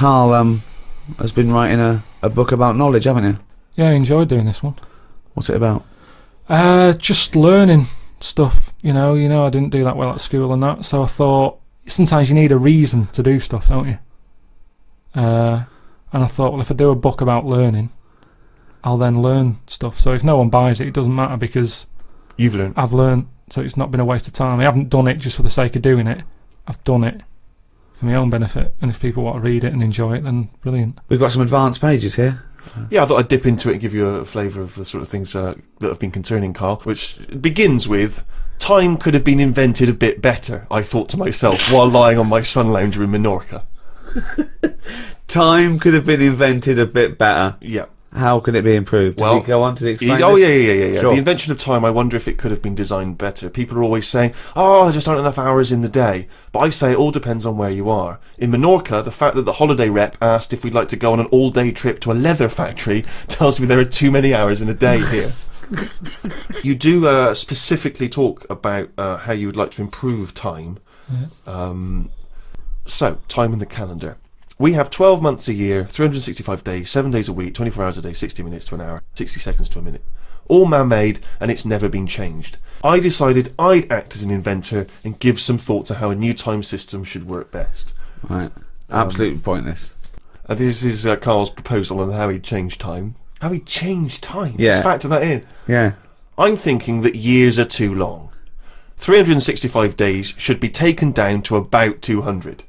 Karl um, has been writing a, a book about knowledge, haven't you? Yeah, I enjoyed doing this one. What's it about? Uh, just learning stuff. You know, you know, I didn't do that well at school and that, so I thought sometimes you need a reason to do stuff, don't you? Uh, and I thought, well, if I do a book about learning, I'll then learn stuff. So if no one buys it, it doesn't matter because You've learned. I've learned. So it's not been a waste of time. I haven't done it just for the sake of doing it. I've done it for my own benefit, and if people want to read it and enjoy it, then brilliant. We've got some advanced pages here. Yeah, I thought I'd dip into it and give you a flavour of the sort of things uh, that have been concerning Karl, which begins with time could have been invented a bit better, I thought to myself while lying on my sun lounger in Menorca. Time could have been invented a bit better. Yeah. How can it be improved? Does Well, he go on to explain? oh this? yeah, yeah, yeah, yeah. Sure. The invention of time. I wonder if it could have been designed better. People are always saying, "Oh, there just aren't enough hours in the day." But I say it all depends on where you are. In Menorca, the fact that the holiday rep asked if we'd like to go on an all-day trip to a leather factory tells me there are too many hours in a day here. you do uh, specifically talk about uh, how you would like to improve time. Um, so, time in the calendar. We have 12 months a year, 365 days, 7 days a week, 24 hours a day, 60 minutes to an hour, 60 seconds to a minute. All man made, and it's never been changed. I decided I'd act as an inventor and give some thought to how a new time system should work best. Right. Absolutely pointless. Uh, this is uh, Karl's proposal on how he'd change time. How he'd change time? Yeah. Let's factor that in. Yeah. I'm thinking that years are too long. 365 days should be taken down to about 200.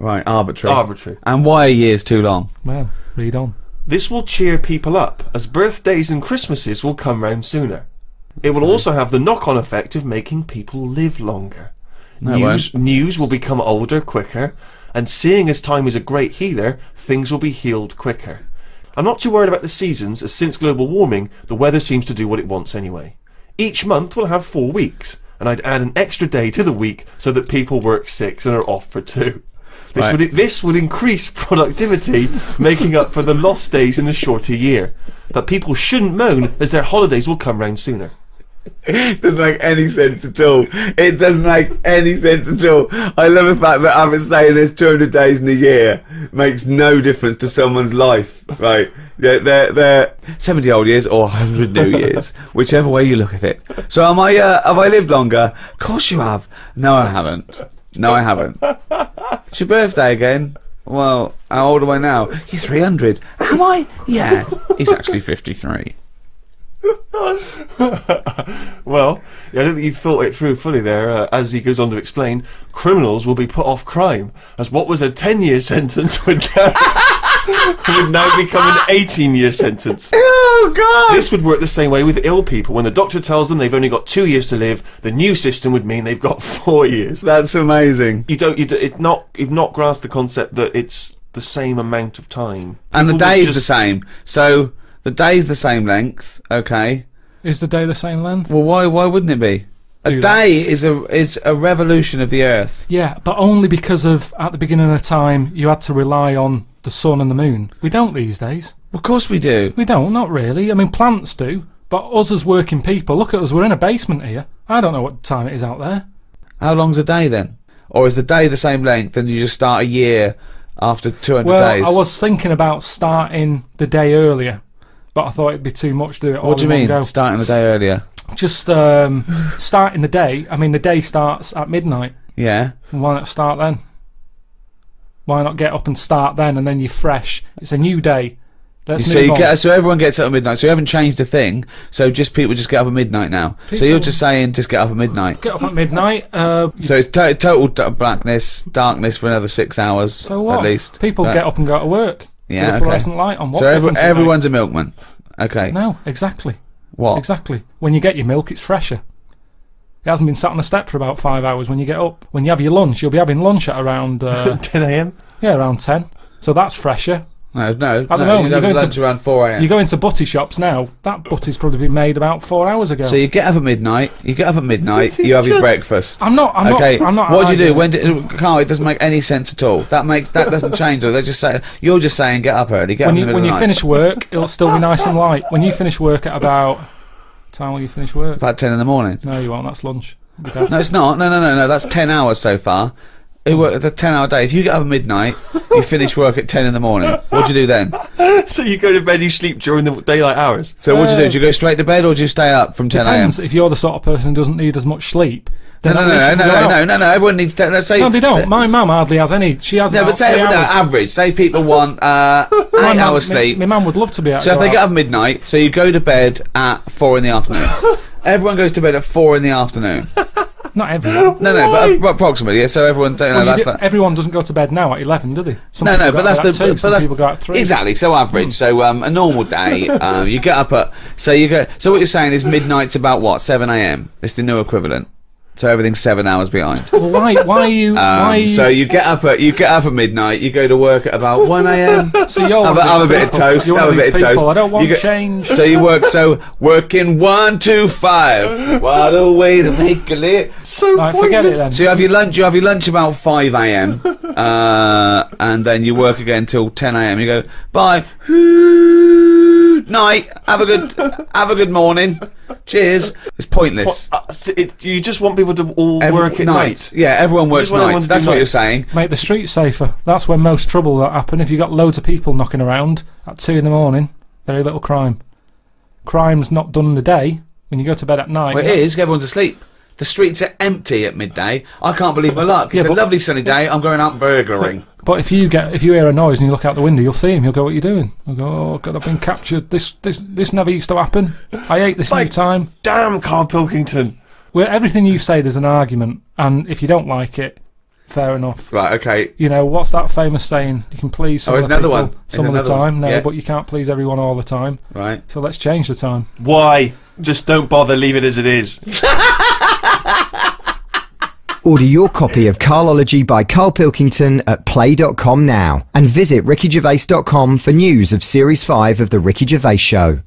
Right. Arbitrary. Arbitrary. and why are years too long? Well, read on. This will cheer people up, as birthdays and Christmases will come round sooner. It will also have the knock on effect of making people live longer. No, it news, news will become older quicker, and seeing as time is a great healer, things will be healed quicker. I'm not too worried about the seasons, as since global warming, the weather seems to do what it wants anyway. Each month will have four weeks, and I'd add an extra day to the week so that people work six and are off for two. This Right. would this would increase productivity, making up for the lost days in the shorter year. But people shouldn't moan, as their holidays will come round sooner. It doesn't make any sense at all. It doesn't make any sense at all. I love the fact that having saying there's 200 days in a year makes no difference to someone's life. Right? They're, they're, they're 70 old years or 100 new years, whichever way you look at it. So am I? Uh, have I lived longer? Of course you have. No, I haven't. No, I haven't. It's your birthday again. Well, how old am I now? You're 300. Am I? Yeah. He's actually 53. Well, yeah, I don't think you've thought it through fully there. Uh, as he goes on to explain, criminals will be put off crime, as what was a 10 year sentence would now, would now become an 18 year sentence. Oh, God! This would work the same way with ill people. When the doctor tells them they've only got two years to live, the new system would mean they've got four years. That's amazing. You don't. You do, it not. You've not grasped the concept that it's the same amount of time. And the People would day is just- the same. So the day's the same length. Okay. Is the day the same length? Well, why why wouldn't it be? A Do that. day is a is a revolution of the Earth. Yeah, but only because of at the beginning of time you had to rely on the sun and the moon. We don't these days. Of course we do. We don't, not really. I mean, plants do, but us as working people, look at us. We're in a basement here. I don't know what time it is out there. How long's a day then? Or is the day the same length and you just start a year after 200 Well, days? I was thinking about starting the day earlier, but I thought it'd be too much to do it all what do you mean? go. Starting the day earlier? Just um, starting the day. I mean, the day starts at midnight. Yeah. Why not start then? Why not get up and start then, and then you're fresh? It's a new day. Let's so you on. get so everyone gets up at midnight. So you haven't changed a thing. So just people just get up at midnight now. So you're just saying just get up at midnight. Get up at midnight. Uh, So it's to- total d- blackness, darkness for another six hours so what? at least. People Right. get up and go to work. Yeah, with a okay. fluorescent light on. What So every, difference make? everyone's a milkman. Okay. No, exactly. What? Exactly. When you get your milk, it's fresher. It hasn't been sat on a step for about five hours when you get up. When you have your lunch, you'll be having lunch at around uh, 10 a.m. yeah, around ten. So that's fresher. No, no. At the no, moment, you you're have going to- lunch around 4 a.m. You go into butty shops now. That butty's probably been made about four hours ago. So you get up at midnight. You get up at midnight. You have your breakfast. I'm not. I'm okay. not. I'm not. what do you do? When do, Karl, it doesn't make any sense at all. That makes that doesn't change. Or they just say you're just saying get up early. Get when up you when you of the night. finish work, it'll still be nice and light. When you finish work at about time will you finish work? about ten in the morning. No, you won't. That's lunch. You'll be dead. No, it's not. No, no, no, no. That's ten hours so far. Who work a ten hour day, if you get up at midnight, you finish work at ten in the morning. What do you do then? so you go to bed, you sleep during the daylight hours. So what do you do? Do you go straight to bed or do you stay up from ten a.m.? Depends. If you're the sort of person who doesn't need as much sleep, No, then no, at no, least no, you no, can go no, out. no, no, no. Everyone needs to. No, say, No, they don't. say- My mum hardly has any. She has no, about but say three no, hours. average. Say people want uh, My eight mum- hours my- sleep. My mum would love to be out. So if they get up midnight, so you go to bed at four in the afternoon. Everyone goes to bed at four in the afternoon. Not everyone. No, no, but uh, approximately. Yeah, so everyone don't know Well, you that's do- that. everyone doesn't go to bed now at eleven, do they? Some No, no, but that's the two, but some that's people go out at three. exactly. So average. So um, a normal day, um, you get up at so you go. So what you're saying is midnight's about what seven a.m. It's the new equivalent. So everything's seven hours behind. Well, why? Why are you? why are Um, you? so you get up at you get up at midnight. You go to work at about one a.m. so you're have one a- have a bit of toast, You're have a bit these of toast. people, I don't want You get- change. So you work so working one to five. What a way to make a live. So Right, forget it then. So you have your lunch. You have your lunch about five a.m. Uh, and then you work again till ten a.m. You go bye. Night. Have a good. Have a good morning. Cheers. It's pointless. Uh, so it, you just want people to all Every- work at night. Yeah, everyone works just nights. That's what you're saying. Make the streets safer. That's when most trouble that happen. If you got loads of people knocking around at two in the morning, very little crime. Crime's not done in the day. When you go to bed at night, Well, it is. Everyone's asleep. The streets are empty at midday. I can't believe my luck. It's Yeah, a but- lovely sunny day. I'm going out burglaring. But if you get if you hear a noise and you look out the window, you'll see him. You'll go, "What are you doing?" You'll go, "Oh God, I've been captured. This this this never used to happen. I hate this new time." Damn, Karl Pilkington. Where everything you say, there's an argument, and if you don't like it, fair enough. right. Okay. You know what's that famous saying? You can please oh, some Oh, of the another people one. There's some of the another one. time. No, Yeah. but you can't please everyone all the time. Right. So let's change the time. Why? Just don't bother. Leave it as it is. Order your copy of Karlology by Karl Pilkington at play.com now and visit rickygervais.com for news of Series 5 of The Ricky Gervais Show.